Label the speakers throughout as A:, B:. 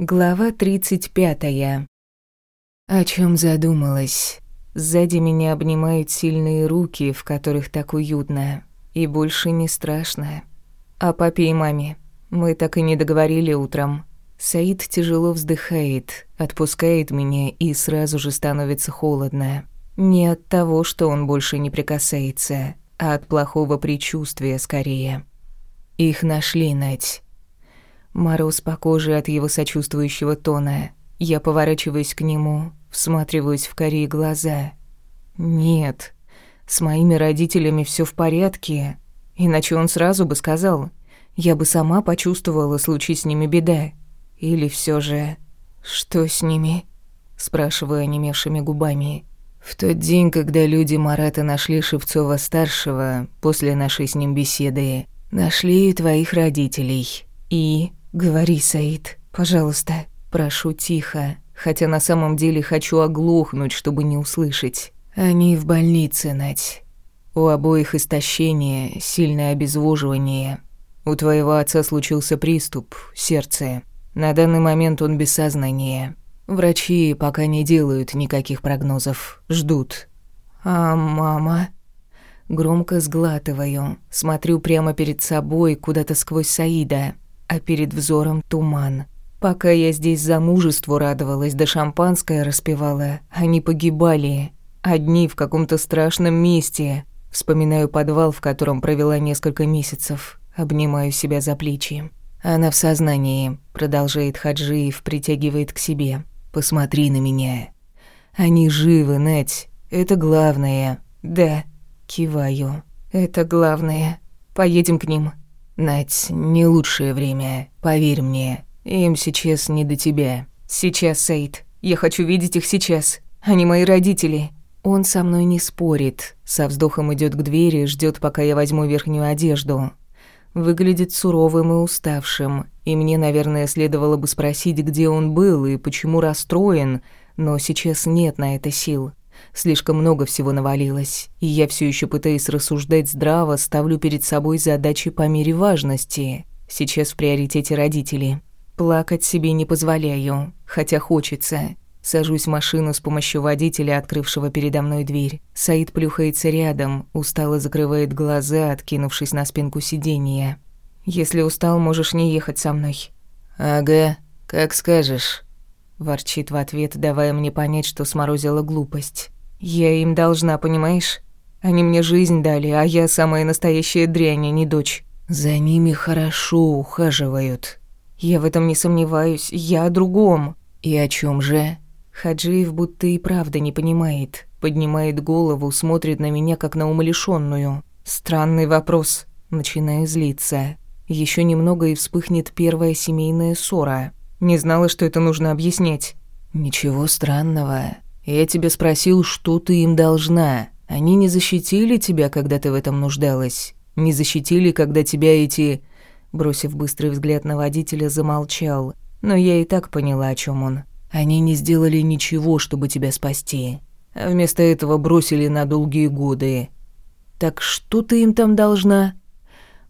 A: Глава 35. О чем задумалась? Сзади меня обнимают сильные руки, в которых так уютно. И больше не страшно. О папе и маме. Мы так и не договорили утром. Саид тяжело вздыхает, отпускает меня и сразу же становится холодно. Не от того, что он больше не прикасается, а от плохого предчувствия скорее. Их нашли, Нать. Мороз по коже от его сочувствующего тона. Я поворачиваюсь к нему, всматриваюсь в карие глаза. Нет, с моими родителями все в порядке. Иначе он сразу бы сказал. Я бы сама почувствовала, случись с ними беда. Или все же... Что с ними? Спрашиваю онемевшими губами. В тот день, когда люди Марата нашли Шевцова-старшего, после нашей с ним беседы, нашли и твоих родителей. И... «Говори, Саид, пожалуйста». Прошу тихо, хотя на самом деле хочу оглохнуть, чтобы не услышать. Они в больнице, Нать. У обоих истощение, сильное обезвоживание. У твоего отца случился приступ, сердце. На данный момент он без сознания. Врачи пока не делают никаких прогнозов, ждут. А мама? Громко сглатываю, смотрю прямо перед собой, куда-то сквозь Саида а перед взором туман. Пока я здесь замужеству радовалась, да шампанское распевала, они погибали. Одни в каком-то страшном месте. Вспоминаю подвал, в котором провела несколько месяцев. Обнимаю себя за плечи. Она в сознании, продолжает Хаджиев, притягивает к себе. Посмотри на меня. Они живы, Нать. Это главное. Да, киваю. Это главное. Поедем к ним. Нать, не лучшее время, поверь мне. Им сейчас не до тебя. Сейчас, Сейд. Я хочу видеть их сейчас. Они мои родители. Он со мной не спорит. Со вздохом идет к двери, ждет, пока я возьму верхнюю одежду. Выглядит суровым и уставшим, и мне, наверное, следовало бы спросить, где он был и почему расстроен, но сейчас нет на это сил. Слишком много всего навалилось, и я все еще пытаясь рассуждать здраво, ставлю перед собой задачи по мере важности. Сейчас в приоритете родители. Плакать себе не позволяю, хотя хочется. Сажусь в машину с помощью водителя, открывшего передо мной дверь. Саид плюхается рядом, устало закрывает глаза, откинувшись на спинку сиденья. «Если устал, можешь не ехать со мной». «Ага, как скажешь». Ворчит в ответ, давая мне понять, что сморозила глупость. «Я им должна, понимаешь? Они мне жизнь дали, а я самая настоящая дрянь, а не дочь». «За ними хорошо ухаживают». «Я в этом не сомневаюсь, я о другом». «И о чем же?» Хаджиев будто и правда не понимает. Поднимает голову, смотрит на меня, как на умалишённую. «Странный вопрос». Начинаю злиться. Еще немного и вспыхнет первая семейная ссора. Не знала, что это нужно объяснять. «Ничего странного. Я тебе спросил, что ты им должна. Они не защитили тебя, когда ты в этом нуждалась. Не защитили, когда тебя эти...» Бросив быстрый взгляд на водителя, замолчал. Но я и так поняла, о чем он. «Они не сделали ничего, чтобы тебя спасти. А вместо этого бросили на долгие годы. Так что ты им там должна?»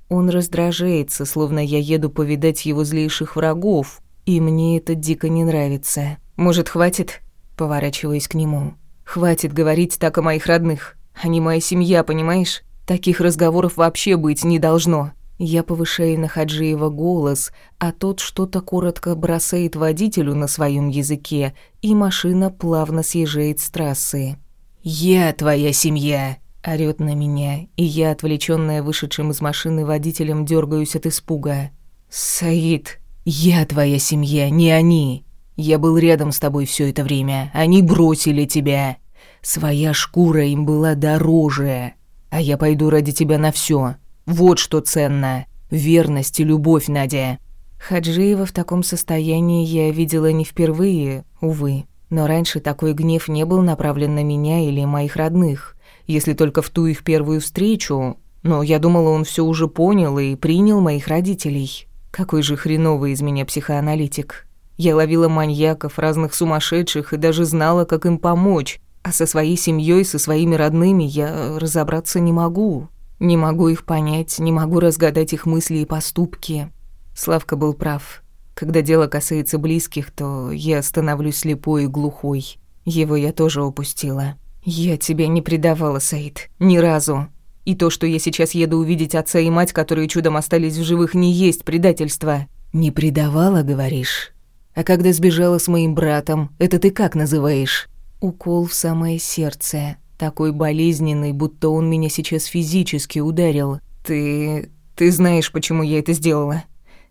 A: Он раздражается, словно я еду повидать его злейших врагов, и мне это дико не нравится. Может, хватит? Поворачиваясь к нему. Хватит говорить так о моих родных. Они моя семья, понимаешь? Таких разговоров вообще быть не должно. Я повышаю на Хаджиева голос, а тот что-то коротко бросает водителю на своем языке, и машина плавно съезжает с трассы. «Я твоя семья!» – орёт на меня, и я, отвлечённая вышедшим из машины водителем, дергаюсь от испуга. «Саид!» «Я твоя семья, не они. Я был рядом с тобой все это время. Они бросили тебя. Своя шкура им была дороже. А я пойду ради тебя на все. Вот что ценно. Верность и любовь, Надя». Хаджиева в таком состоянии я видела не впервые, увы. Но раньше такой гнев не был направлен на меня или моих родных, если только в ту их первую встречу. Но я думала, он все уже понял и принял моих родителей. Какой же хреновый из меня психоаналитик. Я ловила маньяков, разных сумасшедших и даже знала, как им помочь. А со своей семьей, со своими родными я разобраться не могу. Не могу их понять, не могу разгадать их мысли и поступки. Славка был прав. Когда дело касается близких, то я становлюсь слепой и глухой. Его я тоже упустила. Я тебя не предавала, Саид. Ни разу. И то, что я сейчас еду увидеть отца и мать, которые чудом остались в живых, не есть предательство. Не предавала, говоришь? А когда сбежала с моим братом, это ты как называешь? Укол в самое сердце. Такой болезненный, будто он меня сейчас физически ударил. Ты... ты знаешь, почему я это сделала?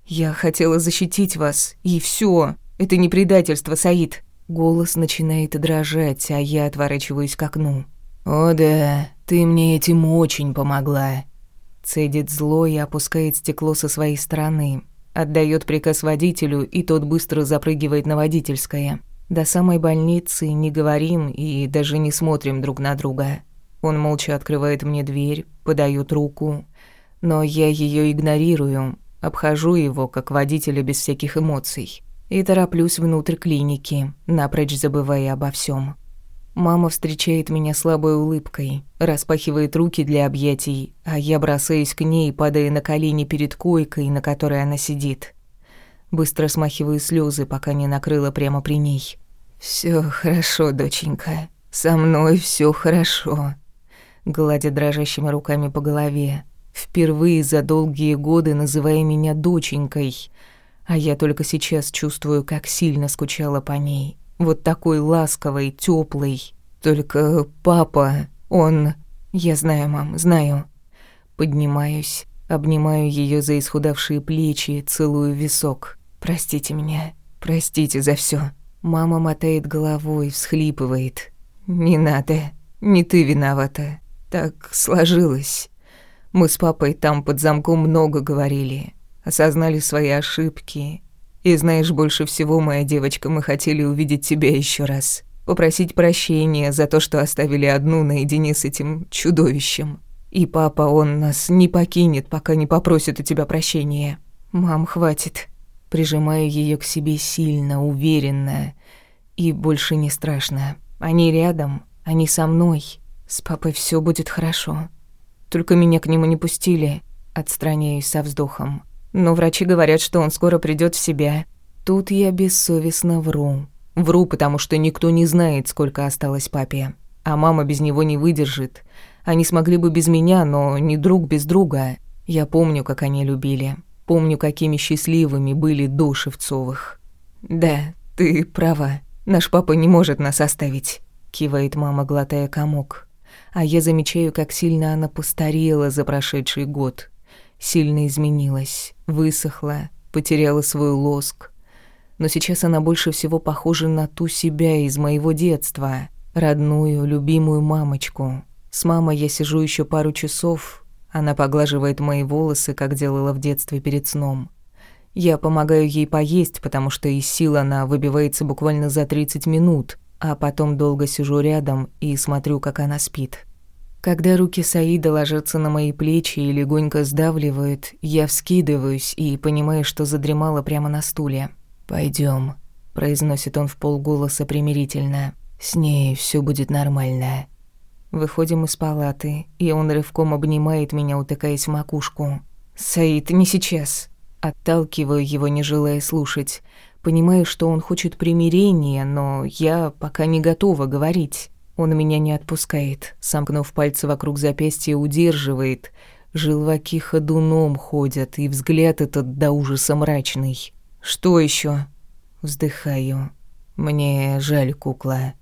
A: Я хотела защитить вас, и все. Это не предательство, Саид. Голос начинает дрожать, а я отворачиваюсь к окну. «О да, ты мне этим очень помогла», — цедит зло и опускает стекло со своей стороны. Отдает приказ водителю, и тот быстро запрыгивает на водительское. До самой больницы не говорим и даже не смотрим друг на друга. Он молча открывает мне дверь, подает руку, но я ее игнорирую, обхожу его как водителя без всяких эмоций и тороплюсь внутрь клиники, напрочь забывая обо всем. Мама встречает меня слабой улыбкой, распахивает руки для объятий, а я бросаюсь к ней, падая на колени перед койкой, на которой она сидит. Быстро смахиваю слезы, пока не накрыла прямо при ней. Все хорошо, доченька. Со мной все хорошо. Гладя дрожащими руками по голове, впервые за долгие годы называя меня доченькой — а я только сейчас чувствую, как сильно скучала по ней. Вот такой ласковой, теплой. Только папа, он... Я знаю, мам, знаю. Поднимаюсь, обнимаю ее за исхудавшие плечи, целую висок. Простите меня, простите за все. Мама мотает головой, всхлипывает. Не надо, не ты виновата. Так сложилось. Мы с папой там под замком много говорили осознали свои ошибки. И знаешь, больше всего, моя девочка, мы хотели увидеть тебя еще раз. Попросить прощения за то, что оставили одну наедине с этим чудовищем. И папа, он нас не покинет, пока не попросит у тебя прощения. Мам, хватит. Прижимаю ее к себе сильно, уверенно. И больше не страшно. Они рядом, они со мной. С папой все будет хорошо. Только меня к нему не пустили. Отстраняюсь со вздохом. Но врачи говорят, что он скоро придёт в себя. Тут я бессовестно вру. Вру, потому что никто не знает, сколько осталось папе. А мама без него не выдержит. Они смогли бы без меня, но не друг без друга. Я помню, как они любили. Помню, какими счастливыми были до Шевцовых. «Да, ты права. Наш папа не может нас оставить», — кивает мама, глотая комок. А я замечаю, как сильно она постарела за прошедший год сильно изменилась, высохла, потеряла свой лоск. Но сейчас она больше всего похожа на ту себя из моего детства, родную, любимую мамочку. С мамой я сижу еще пару часов, она поглаживает мои волосы, как делала в детстве перед сном. Я помогаю ей поесть, потому что из сил она выбивается буквально за 30 минут, а потом долго сижу рядом и смотрю, как она спит. Когда руки Саида ложатся на мои плечи и легонько сдавливают, я вскидываюсь и понимаю, что задремала прямо на стуле. Пойдем, произносит он в полголоса примирительно. «С ней все будет нормально». Выходим из палаты, и он рывком обнимает меня, утыкаясь в макушку. «Саид, не сейчас». Отталкиваю его, не желая слушать. Понимаю, что он хочет примирения, но я пока не готова говорить. Он меня не отпускает, сомкнув пальцы вокруг запястья, удерживает. Желваки ходуном ходят, и взгляд этот до ужаса мрачный. «Что еще? Вздыхаю. «Мне жаль, кукла».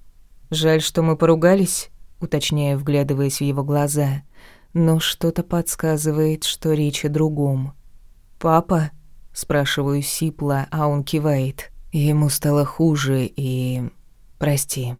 A: «Жаль, что мы поругались?» Уточняю, вглядываясь в его глаза. Но что-то подсказывает, что речь о другом. «Папа?» Спрашиваю сипло, а он кивает. Ему стало хуже, и... Прости.